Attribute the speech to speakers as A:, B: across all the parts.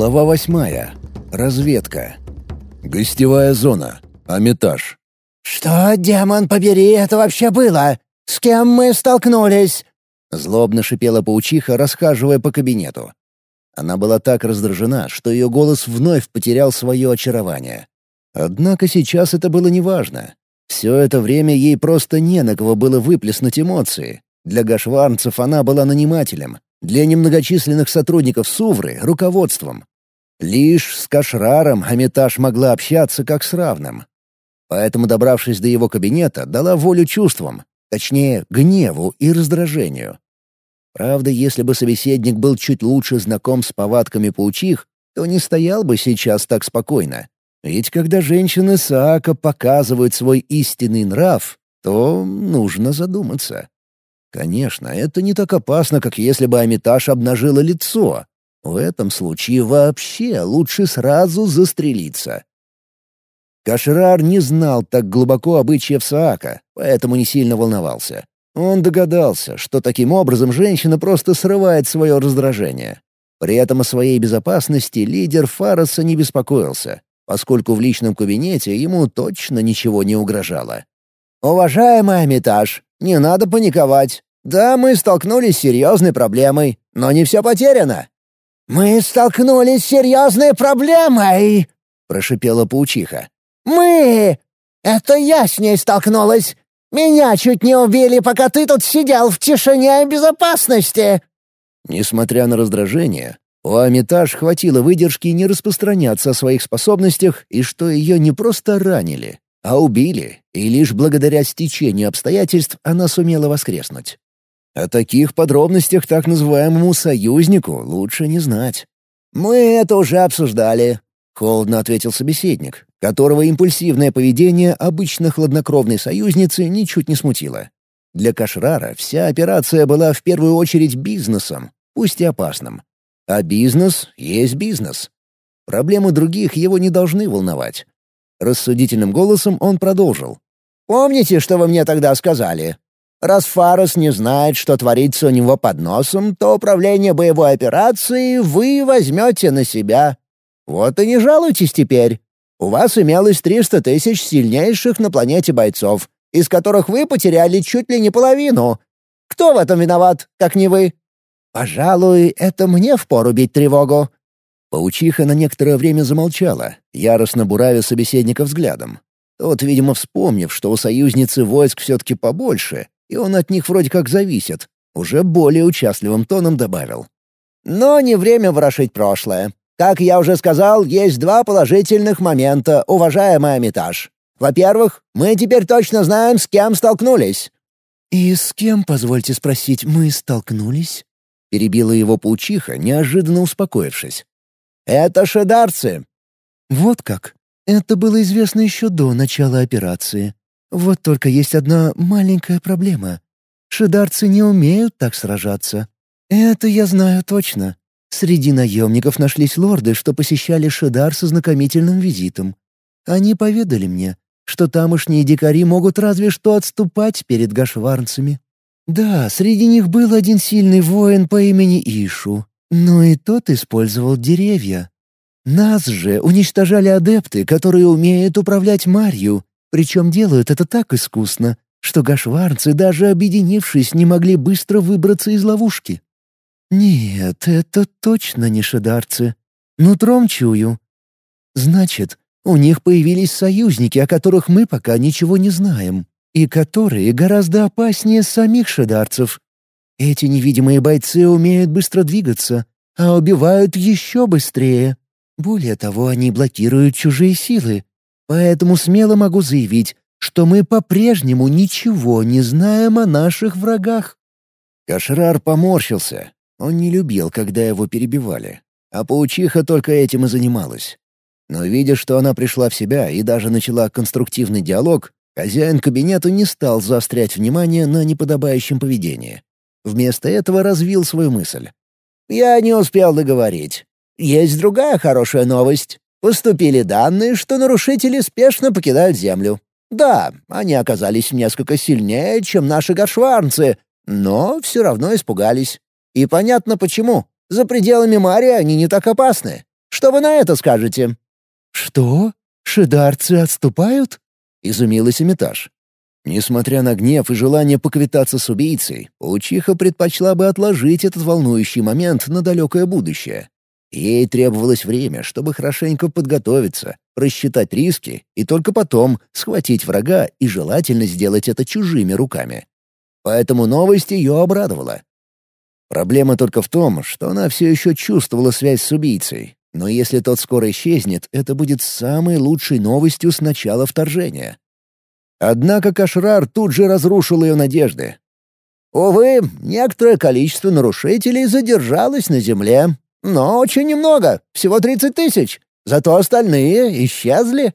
A: Глава восьмая. Разведка. Гостевая зона. Аметаж.
B: «Что, демон побери, это вообще было? С кем мы столкнулись?»
A: Злобно шипела паучиха, расхаживая по кабинету. Она была так раздражена, что ее голос вновь потерял свое очарование. Однако сейчас это было неважно. Все это время ей просто не на кого было выплеснуть эмоции. Для гашварнцев она была нанимателем, для немногочисленных сотрудников Сувры — руководством. Лишь с Кашраром Амитаж могла общаться как с равным. Поэтому, добравшись до его кабинета, дала волю чувствам, точнее, гневу и раздражению. Правда, если бы собеседник был чуть лучше знаком с повадками паучих, то не стоял бы сейчас так спокойно. Ведь когда женщины Саака показывают свой истинный нрав, то нужно задуматься. Конечно, это не так опасно, как если бы Амитаж обнажила лицо. В этом случае вообще лучше сразу застрелиться. Кашрар не знал так глубоко обычаев Саака, поэтому не сильно волновался. Он догадался, что таким образом женщина просто срывает свое раздражение. При этом о своей безопасности лидер Фароса не беспокоился, поскольку в личном кабинете ему точно ничего не угрожало. «Уважаемый Амитаж, не надо паниковать. Да, мы столкнулись с серьезной проблемой, но не все потеряно».
B: «Мы столкнулись с серьезной проблемой!» — прошипела паучиха. «Мы! Это я с ней столкнулась! Меня чуть не убили, пока ты тут сидел в тишине и безопасности!»
A: Несмотря на раздражение, у Амитаж хватило выдержки не распространяться о своих способностях и что ее не просто ранили, а убили, и лишь благодаря стечению обстоятельств она сумела воскреснуть. О таких подробностях так называемому союзнику лучше не знать. «Мы это уже обсуждали», — холодно ответил собеседник, которого импульсивное поведение обычно хладнокровной союзницы ничуть не смутило. Для Кашрара вся операция была в первую очередь бизнесом, пусть и опасным. А бизнес есть бизнес. Проблемы других его не должны волновать. Рассудительным голосом он продолжил. «Помните, что вы мне тогда сказали? Раз Фарос не знает, что творится у него под носом, то управление боевой операцией вы возьмете на себя. Вот и не жалуйтесь теперь. У вас имелось 300 тысяч сильнейших на планете бойцов, из которых вы потеряли чуть ли не половину. Кто в этом виноват, как не вы? Пожалуй, это мне впору бить тревогу». Паучиха на некоторое время замолчала, яростно буравя собеседника взглядом. Тот, видимо, вспомнив, что у союзницы войск все-таки побольше, и он от них вроде как зависит, уже более участливым тоном добавил. «Но не время ворошить прошлое. Как я уже сказал, есть два положительных момента, уважаемый Амитаж. Во-первых, мы теперь точно знаем, с кем столкнулись». «И с кем, позвольте спросить, мы столкнулись?» — перебила его паучиха, неожиданно успокоившись. «Это шедарцы». «Вот как. Это было известно еще до начала операции. Вот только есть одна маленькая проблема. Шидарцы не умеют так сражаться. Это я знаю точно. Среди наемников нашлись лорды, что посещали Шидар со знакомительным визитом. Они поведали мне, что тамошние дикари могут разве что отступать перед гашварнцами. Да, среди них был один сильный воин по имени Ишу, но и тот использовал деревья. Нас же уничтожали адепты, которые умеют управлять Марью, причем делают это так искусно, что гашварцы, даже объединившись, не могли быстро выбраться из ловушки. Нет, это точно не шедарцы. Нутром чую. Значит, у них появились союзники, о которых мы пока ничего не знаем, и которые гораздо опаснее самих шедарцев. Эти невидимые бойцы умеют быстро двигаться, а убивают еще быстрее. Более того, они блокируют чужие силы, Поэтому смело могу заявить, что мы по-прежнему ничего не знаем о наших врагах». Кашрар поморщился. Он не любил, когда его перебивали. А паучиха только этим и занималась. Но видя, что она пришла в себя и даже начала конструктивный диалог, хозяин кабинета не стал заострять внимание на неподобающем поведении. Вместо этого развил свою мысль. «Я не успел договорить. Есть другая хорошая новость. Поступили данные, что нарушители спешно покидают Землю. Да, они оказались несколько сильнее, чем наши гашварнцы, но все равно испугались. И понятно почему. За пределами Мария они не так опасны.
B: Что вы на это скажете?»
A: «Что? Шидарцы отступают?» — изумилась Эмитаж. Несмотря на гнев и желание поквитаться с убийцей, Паучиха предпочла бы отложить этот волнующий момент на далекое будущее. Ей требовалось время, чтобы хорошенько подготовиться, просчитать риски и только потом схватить врага и желательно сделать это чужими руками. Поэтому новость ее обрадовала. Проблема только в том, что она все еще чувствовала связь с убийцей, но если тот скоро исчезнет, это будет самой лучшей новостью с начала вторжения. Однако Кашрар тут же разрушил ее надежды.
B: «Увы, некоторое количество нарушителей задержалось на земле, но очень немного, всего тридцать тысяч. Зато остальные исчезли».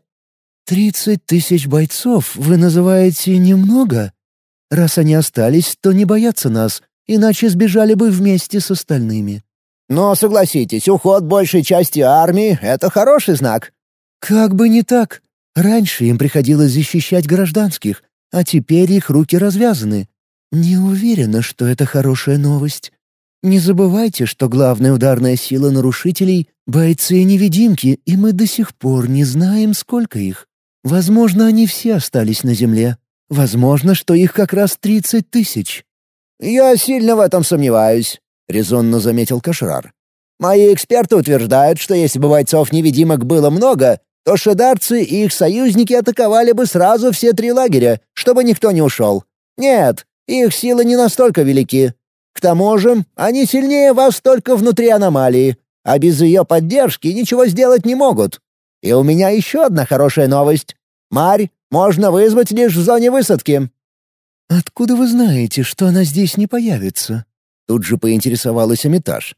A: «Тридцать тысяч бойцов вы называете немного? Раз они остались, то не боятся нас, иначе сбежали бы вместе с остальными».
B: «Но согласитесь, уход большей части армии — это хороший знак».
A: «Как бы не так. Раньше им приходилось защищать гражданских, а теперь их руки развязаны. Не уверена, что это хорошая новость. Не забывайте, что главная ударная сила нарушителей — бойцы-невидимки, и мы до сих пор не знаем, сколько их. Возможно, они все остались на земле. Возможно, что их как раз тридцать тысяч».
B: «Я сильно в этом сомневаюсь», — резонно заметил Кашрар. «Мои эксперты утверждают, что если бы бойцов-невидимок было много, то шедарцы и их союзники атаковали бы сразу все три лагеря, чтобы никто не ушел. Нет, их силы не настолько велики. К тому же, они сильнее вас только внутри аномалии, а без ее поддержки ничего сделать не могут. И у меня еще одна хорошая новость. Марь можно вызвать лишь в зоне высадки».
A: «Откуда вы знаете, что она здесь не появится?» Тут же поинтересовалась Амитаж.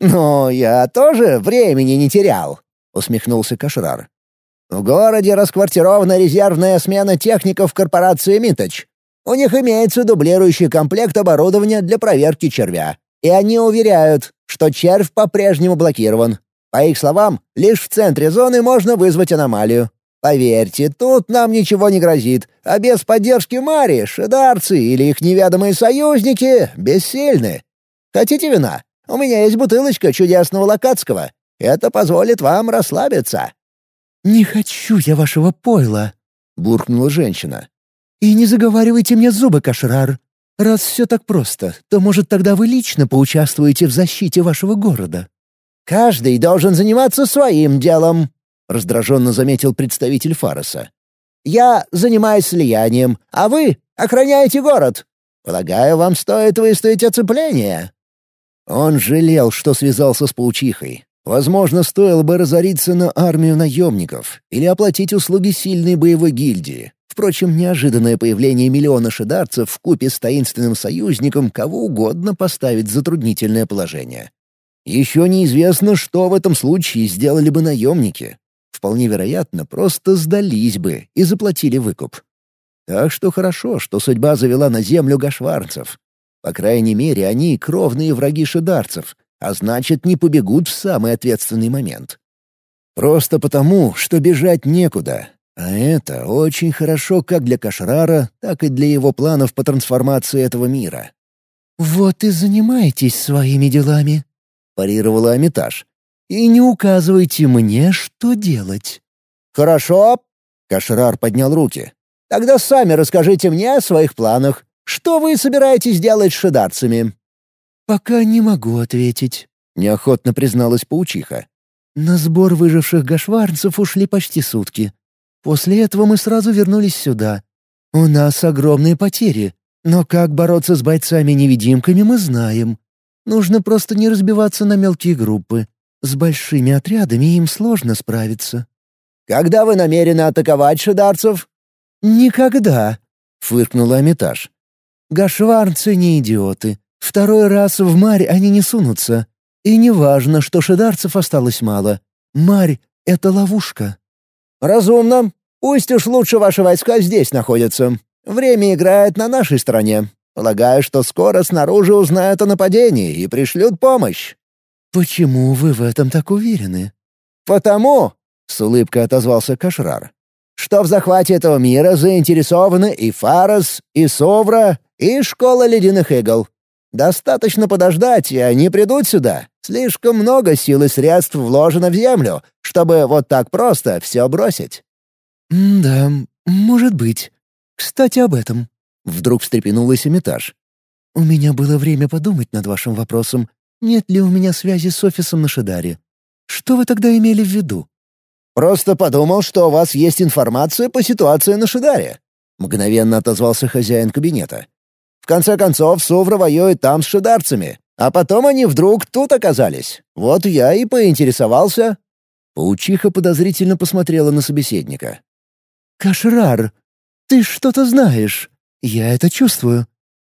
B: «Ну, я тоже времени не терял», — усмехнулся Кашрар. В городе расквартирована резервная смена техников корпорации «Миточ». У них имеется дублирующий комплект оборудования для проверки червя. И они уверяют, что червь по-прежнему блокирован. По их словам, лишь в центре зоны можно вызвать аномалию. Поверьте, тут нам ничего не грозит, а без поддержки Мари, шедарцы или их неведомые союзники бессильны. Хотите вина? У меня есть бутылочка чудесного локатского. Это позволит вам расслабиться.
A: «Не хочу я вашего пойла», — буркнула женщина. «И не заговаривайте мне зубы, Кашрар. Раз все так просто, то, может, тогда вы лично поучаствуете в защите вашего города».
B: «Каждый должен заниматься своим делом», — раздраженно заметил представитель Фароса. «Я занимаюсь слиянием, а вы охраняете город. Полагаю, вам стоит выстоять оцепление».
A: Он жалел, что связался с паучихой, Возможно, стоило бы разориться на армию наемников или оплатить услуги сильной боевой гильдии. Впрочем, неожиданное появление миллиона шидарцев в купе с таинственным союзником кого угодно поставит в затруднительное положение. Еще неизвестно, что в этом случае сделали бы наемники. Вполне вероятно, просто сдались бы и заплатили выкуп. Так что хорошо, что судьба завела на землю гашварцев. По крайней мере, они — кровные враги шидарцев — а значит, не побегут в самый ответственный момент. Просто потому, что бежать некуда, а это очень хорошо как для Кашрара, так и для его планов по трансформации этого мира. «Вот и занимайтесь своими делами», — парировала Амитаж. «И не указывайте мне, что делать».
B: «Хорошо», — Кашрар поднял руки. «Тогда сами расскажите мне о своих планах. Что вы собираетесь делать с шидарцами?»
A: «Пока не могу ответить», — неохотно призналась паучиха. «На сбор выживших гашварцев ушли почти сутки. После этого мы сразу вернулись сюда. У нас огромные потери, но как бороться с бойцами-невидимками мы знаем. Нужно просто не разбиваться на мелкие группы. С большими отрядами им сложно справиться».
B: «Когда вы намерены атаковать шидарцев?»
A: «Никогда», — фыркнула Амитаж. «Гашварцы не идиоты. Второй раз в Марь они не сунутся. И не важно, что шидарцев осталось мало. Марь — это ловушка».
B: «Разумно. Пусть уж лучше ваши войска здесь находятся. Время играет на нашей стороне. Полагаю, что скоро снаружи узнают о нападении и пришлют помощь».
A: «Почему вы в этом так уверены?»
B: «Потому», — с улыбкой отозвался Кашрар, «что в захвате этого мира заинтересованы и Фарас, и Совра, и Школа Ледяных Игл.
A: Достаточно подождать, и они придут сюда. Слишком много сил и средств вложено в землю, чтобы вот так просто все бросить».
C: «Да, может быть. Кстати, об этом». Вдруг встрепенулась Эмитаж. «У меня было время подумать над вашим вопросом, нет ли у меня связи с офисом на Шидаре. Что вы тогда имели в виду?»
A: «Просто подумал, что у вас есть информация по ситуации на Шидаре», — мгновенно отозвался хозяин кабинета. «В конце концов, Сувра воюет там с шидарцами, а потом они вдруг тут оказались. Вот я и поинтересовался». Паучиха подозрительно посмотрела на собеседника.
C: «Кашрар, ты что-то знаешь. Я это чувствую.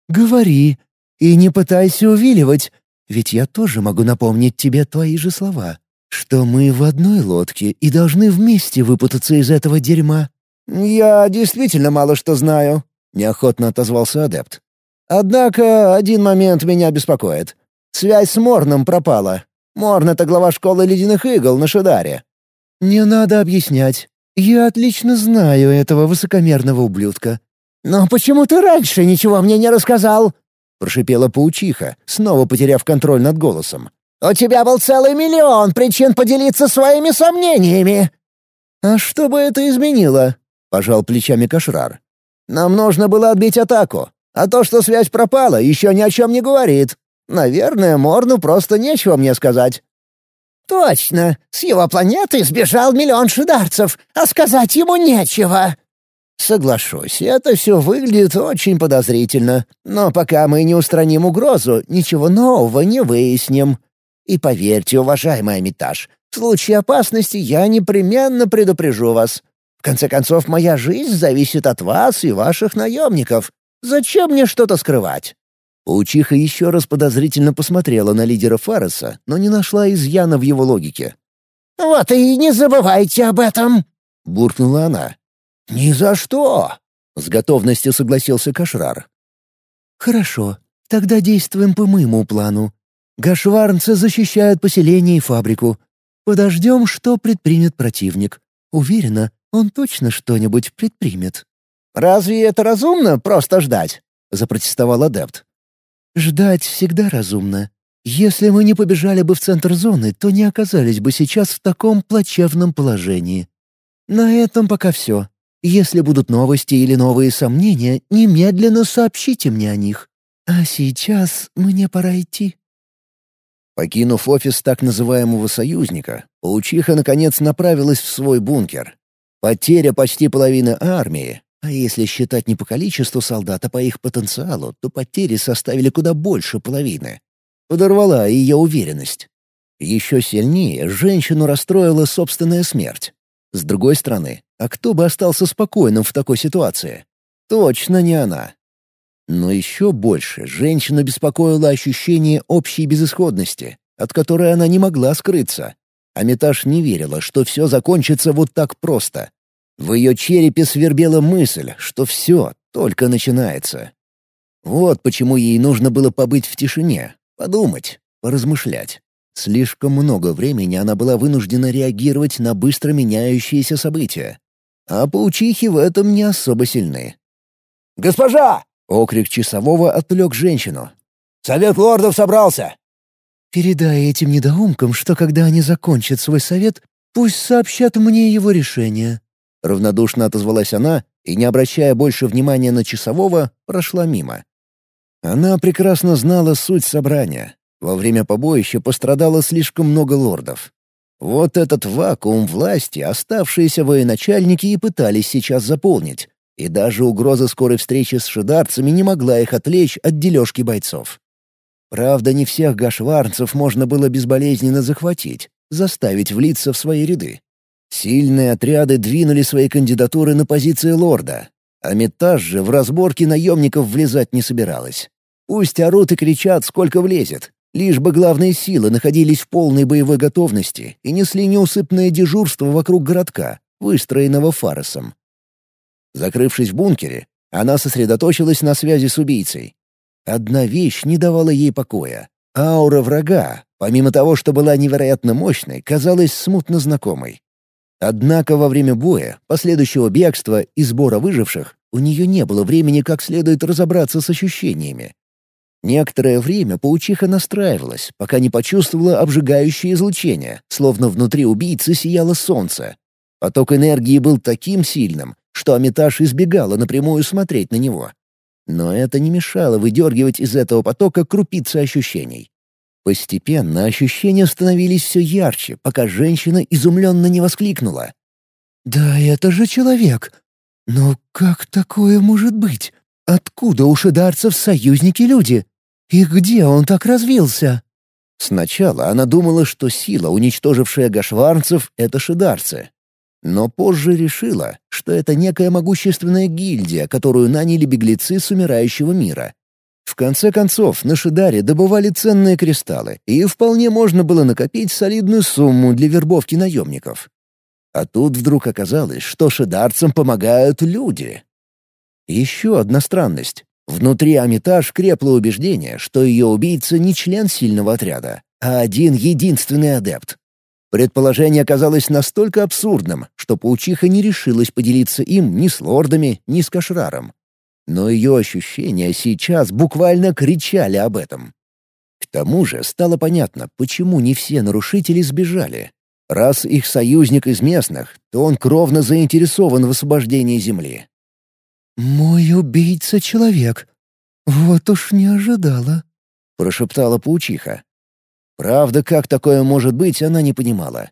C: Говори. И не пытайся увиливать, ведь я тоже могу напомнить тебе твои же слова, что мы в одной лодке и должны вместе выпутаться из этого дерьма».
A: «Я действительно мало что знаю», — неохотно отозвался адепт. «Однако один момент меня беспокоит. Связь с Морном пропала. Морн — это глава школы ледяных игл на Шидаре».
C: «Не надо объяснять. Я отлично знаю этого высокомерного ублюдка».
B: «Но почему ты раньше ничего мне не рассказал?»
A: — прошипела паучиха, снова потеряв контроль над голосом.
B: «У тебя был целый миллион причин поделиться своими сомнениями!»
A: «А что бы это изменило?» — пожал плечами Кашрар. «Нам нужно было отбить атаку, а то, что связь пропала, еще ни о чем не говорит. Наверное, Морну просто нечего мне сказать».
B: «Точно! С его планеты сбежал миллион шидарцев, а сказать ему нечего!»
A: Соглашусь, это все выглядит очень подозрительно, но пока мы не устраним угрозу, ничего нового не выясним. И поверьте, уважаемый Амитаж, в случае опасности я непременно предупрежу вас. В конце концов, моя жизнь зависит от вас и ваших наемников. Зачем мне что-то скрывать?» Паучиха еще раз подозрительно посмотрела на лидера Фареса, но не нашла изъяна в его логике.
B: «Вот и не забывайте об этом!»
A: — буркнула она. «Ни за что!» — с готовностью согласился Кашрар.
C: «Хорошо, тогда действуем по моему плану. Гашварнцы защищают поселение и фабрику. Подождем, что предпримет противник. Уверена, он точно что-нибудь предпримет».
A: «Разве это разумно, просто ждать?» — запротестовал адепт.
C: «Ждать всегда разумно. Если мы не побежали бы в центр зоны, то не оказались бы сейчас в таком плачевном положении. На этом пока все. Если будут новости или новые сомнения, немедленно сообщите мне о них. А сейчас мне пора идти».
A: Покинув офис так называемого союзника, паучиха наконец направилась в свой бункер. Потеря почти половины армии, а если считать не по количеству солдат, а по их потенциалу, то потери составили куда больше половины. Подорвала ее уверенность. Еще сильнее женщину расстроила собственная смерть. С другой стороны, а кто бы остался спокойным в такой ситуации? Точно не она. Но еще больше женщину беспокоило ощущение общей безысходности, от которой она не могла скрыться. Амитаж не верила, что все закончится вот так просто. В ее черепе свербела мысль, что все только начинается. Вот почему ей нужно было побыть в тишине, подумать, поразмышлять. Слишком много времени она была вынуждена реагировать на быстро меняющиеся события. А паучихи в этом не особо сильны. «Госпожа!» — окрик часового отвлек женщину. «Совет лордов собрался!»
C: «Передай этим недоумкам, что когда они закончат свой совет, пусть сообщат мне его решение».
A: Равнодушно отозвалась она и, не обращая больше внимания на часового, прошла мимо. Она прекрасно знала суть собрания. Во время побоища пострадало слишком много лордов. Вот этот вакуум власти оставшиеся военачальники и пытались сейчас заполнить, и даже угроза скорой встречи с шидарцами не могла их отвлечь от дележки бойцов. Правда, не всех гашварцев можно было безболезненно захватить, заставить влиться в свои ряды. Сильные отряды двинули свои кандидатуры на позиции лорда, а Метаж же в разборке наемников влезать не собиралась. Пусть орут и кричат, сколько влезет, Лишь бы главные силы находились в полной боевой готовности и несли неусыпное дежурство вокруг городка, выстроенного Фаросом. Закрывшись в бункере, она сосредоточилась на связи с убийцей. Одна вещь не давала ей покоя. Аура врага, помимо того, что была невероятно мощной, казалась смутно знакомой. Однако во время боя, последующего бегства и сбора выживших, у нее не было времени как следует разобраться с ощущениями. Некоторое время паучиха настраивалась, пока не почувствовала обжигающее излучение, словно внутри убийцы сияло солнце. Поток энергии был таким сильным, что Амитаж избегала напрямую смотреть на него. Но это не мешало выдергивать из этого потока крупицы ощущений. Постепенно ощущения становились все ярче, пока женщина изумленно не воскликнула.
C: «Да это же человек! Но как такое может быть? Откуда у шидарцев союзники-люди? И где он так развился?»
A: Сначала она думала, что сила, уничтожившая гашварцев, — это шидарцы. Но позже решила, что это некая могущественная гильдия, которую наняли беглецы с умирающего мира. В конце концов, на Шидаре добывали ценные кристаллы, и вполне можно было накопить солидную сумму для вербовки наемников. А тут вдруг оказалось, что шидарцам помогают люди. Еще одна странность. Внутри Амитаж крепло убеждение, что ее убийца не член сильного отряда, а один единственный адепт. Предположение оказалось настолько абсурдным, что паучиха не решилась поделиться им ни с лордами, ни с Кашраром. Но ее ощущения сейчас буквально кричали об этом. К тому же стало понятно, почему не все нарушители сбежали. Раз их союзник из местных, то он кровно заинтересован в освобождении земли.
C: «Мой убийца — человек. Вот уж не ожидала», —
A: прошептала паучиха. Правда, как такое может быть, она не понимала.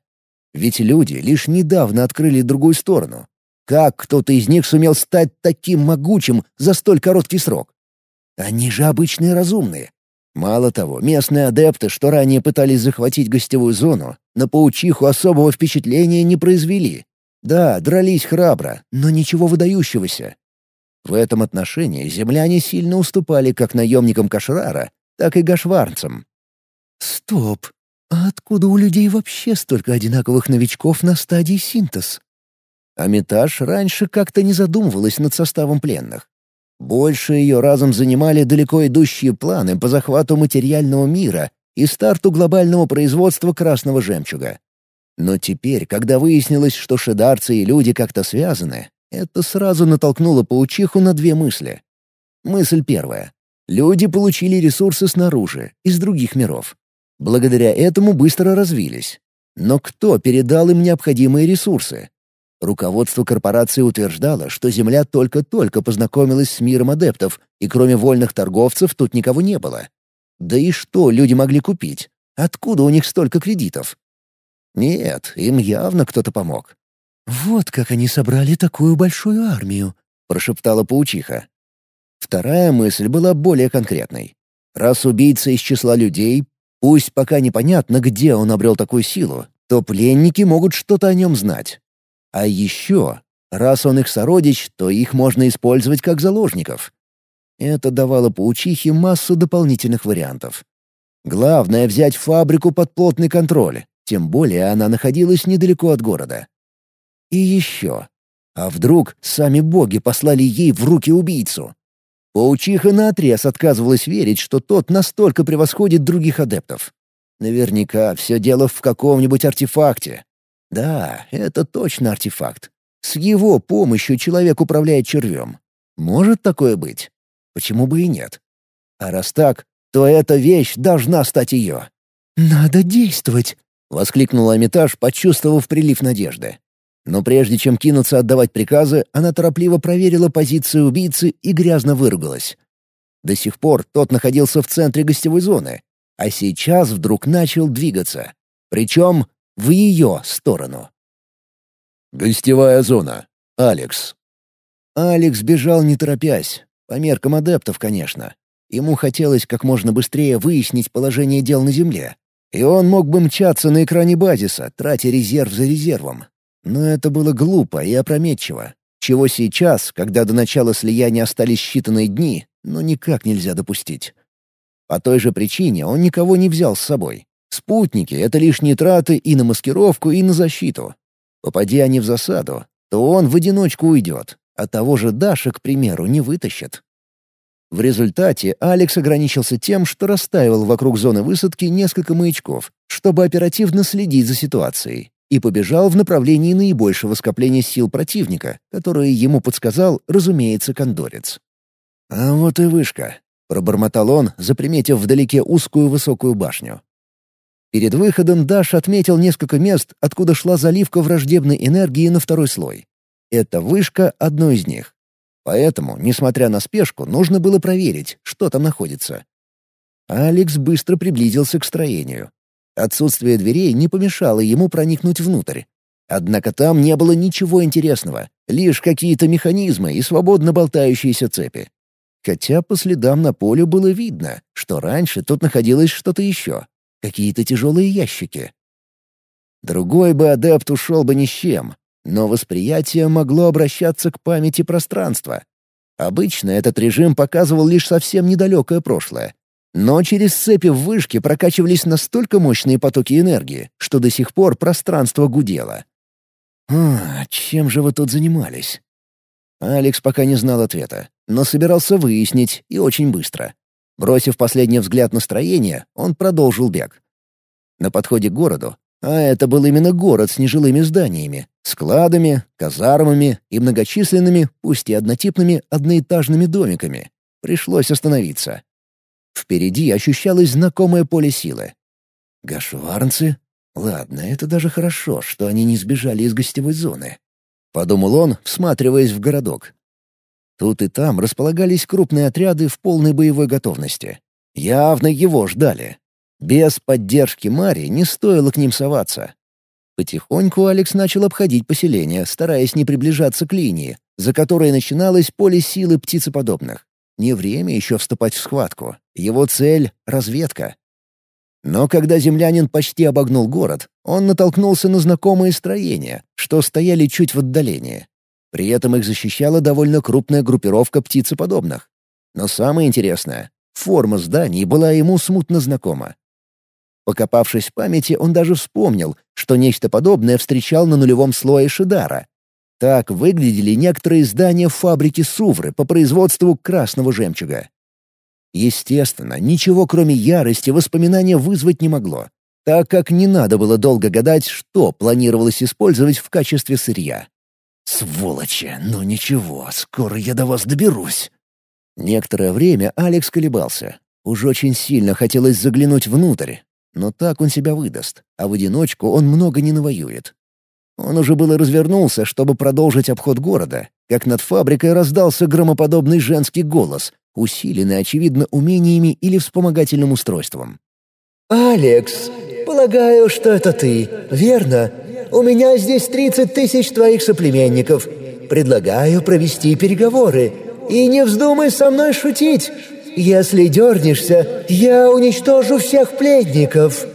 A: Ведь люди лишь недавно открыли другую сторону. Как кто-то из них сумел стать таким могучим за столь короткий срок? Они же обычные разумные. Мало того, местные адепты, что ранее пытались захватить гостевую зону, на паучиху особого впечатления не произвели. Да, дрались храбро, но ничего выдающегося. В этом отношении земляне сильно уступали как наемникам Кашрара, так и гашварцам.
C: Стоп! А откуда у людей вообще столько одинаковых новичков на стадии синтез?
A: Амитаж раньше как-то не задумывалась над составом пленных. Больше ее разом занимали далеко идущие планы по захвату материального мира и старту глобального производства красного жемчуга. Но теперь, когда выяснилось, что шедарцы и люди как-то связаны, это сразу натолкнуло паучиху на две мысли. Мысль первая. Люди получили ресурсы снаружи, из других миров. Благодаря этому быстро развились. Но кто передал им необходимые ресурсы? Руководство корпорации утверждало, что Земля только-только познакомилась с миром адептов, и кроме вольных торговцев тут никого не было. Да и что люди могли купить? Откуда у них столько кредитов? Нет, им явно кто-то помог.
C: «Вот как они собрали такую большую армию», — прошептала паучиха.
A: Вторая мысль была более конкретной. Раз убийца из числа людей, Пусть пока непонятно, где он обрел такую силу, то пленники могут что-то о нем знать. А еще, раз он их сородич, то их можно использовать как заложников. Это давало паучихе массу дополнительных вариантов. Главное — взять фабрику под плотный контроль, тем более она находилась недалеко от города. И еще. А вдруг сами боги послали ей в руки убийцу? Паучиха наотрез отказывалась верить, что тот настолько превосходит других адептов. Наверняка все дело в каком-нибудь артефакте. Да, это точно артефакт. С его помощью человек управляет червем. Может такое быть? Почему бы и нет? А раз так, то эта вещь должна стать ее.
C: «Надо действовать!»
A: — воскликнула Амитаж, почувствовав прилив надежды. Но прежде чем кинуться отдавать приказы, она торопливо проверила позицию убийцы и грязно выругалась. До сих пор тот находился в центре гостевой зоны, а сейчас вдруг начал двигаться. Причем в ее сторону. «Гостевая зона. Алекс». Алекс бежал не торопясь, по меркам адептов, конечно. Ему хотелось как можно быстрее выяснить положение дел на Земле. И он мог бы мчаться на экране базиса, тратя резерв за резервом, но это было глупо и опрометчиво, чего сейчас, когда до начала слияния остались считанные дни, ну никак нельзя допустить. По той же причине он никого не взял с собой. Спутники — это лишние траты и на маскировку, и на защиту. Попади они в засаду, то он в одиночку уйдет, а того же Даша, к примеру, не вытащит. В результате Алекс ограничился тем, что расставил вокруг зоны высадки несколько маячков, чтобы оперативно следить за ситуацией и побежал в направлении наибольшего скопления сил противника, которое ему подсказал, разумеется, кондорец. А вот и вышка. пробормотал он, заприметив вдалеке узкую высокую башню. Перед выходом Даш отметил несколько мест, откуда шла заливка враждебной энергии на второй слой. Эта вышка — одно из них. Поэтому, несмотря на спешку, нужно было проверить, что там находится. Алекс быстро приблизился к строению. Отсутствие дверей не помешало ему проникнуть внутрь. Однако там не было ничего интересного, лишь какие-то механизмы и свободно болтающиеся цепи. Хотя по следам на поле было видно, что раньше тут находилось что-то еще. Какие-то тяжелые ящики. Другой бы адепт ушел бы ни с чем, но восприятие могло обращаться к памяти пространства. Обычно этот режим показывал лишь совсем недалекое прошлое. Но через цепи в вышке прокачивались настолько мощные потоки энергии, что до сих пор пространство гудело. «А, чем же вы тут занимались?» Алекс пока не знал ответа, но собирался выяснить, и очень быстро. Бросив последний взгляд на строение, он продолжил бег. На подходе к городу а это был именно город с нежилыми зданиями, складами, казармами и многочисленными, пусть и однотипными, одноэтажными домиками. Пришлось остановиться. Впереди ощущалось знакомое поле силы. Гашварнцы? Ладно, это даже хорошо, что они не сбежали из гостевой зоны. Подумал он, всматриваясь в городок. Тут и там располагались крупные отряды в полной боевой готовности. Явно его ждали. Без поддержки Мари не стоило к ним соваться. Потихоньку Алекс начал обходить поселение, стараясь не приближаться к линии, за которой начиналось поле силы птицеподобных. Не время еще вступать в схватку. Его цель — разведка. Но когда землянин почти обогнул город, он натолкнулся на знакомые строения, что стояли чуть в отдалении. При этом их защищала довольно крупная группировка птицеподобных. Но самое интересное — форма зданий была ему смутно знакома. Покопавшись в памяти, он даже вспомнил, что нечто подобное встречал на нулевом слое Шидара. Так выглядели некоторые здания фабрики Сувры по производству красного жемчуга. Естественно, ничего кроме ярости воспоминания вызвать не могло, так как не надо было долго гадать, что планировалось использовать в качестве сырья. «Сволочи, ну ничего, скоро я до вас доберусь». Некоторое время Алекс колебался. Уж очень сильно хотелось заглянуть внутрь, но так он себя выдаст, а в одиночку он много не навоюет. Он уже было развернулся, чтобы продолжить обход города, как над фабрикой раздался громоподобный женский голос, усиленный, очевидно, умениями или вспомогательным устройством.
B: «Алекс, полагаю, что это ты, верно? У меня здесь 30 тысяч твоих соплеменников. Предлагаю провести переговоры. И не вздумай со мной шутить. Если дернешься, я уничтожу всех пленников».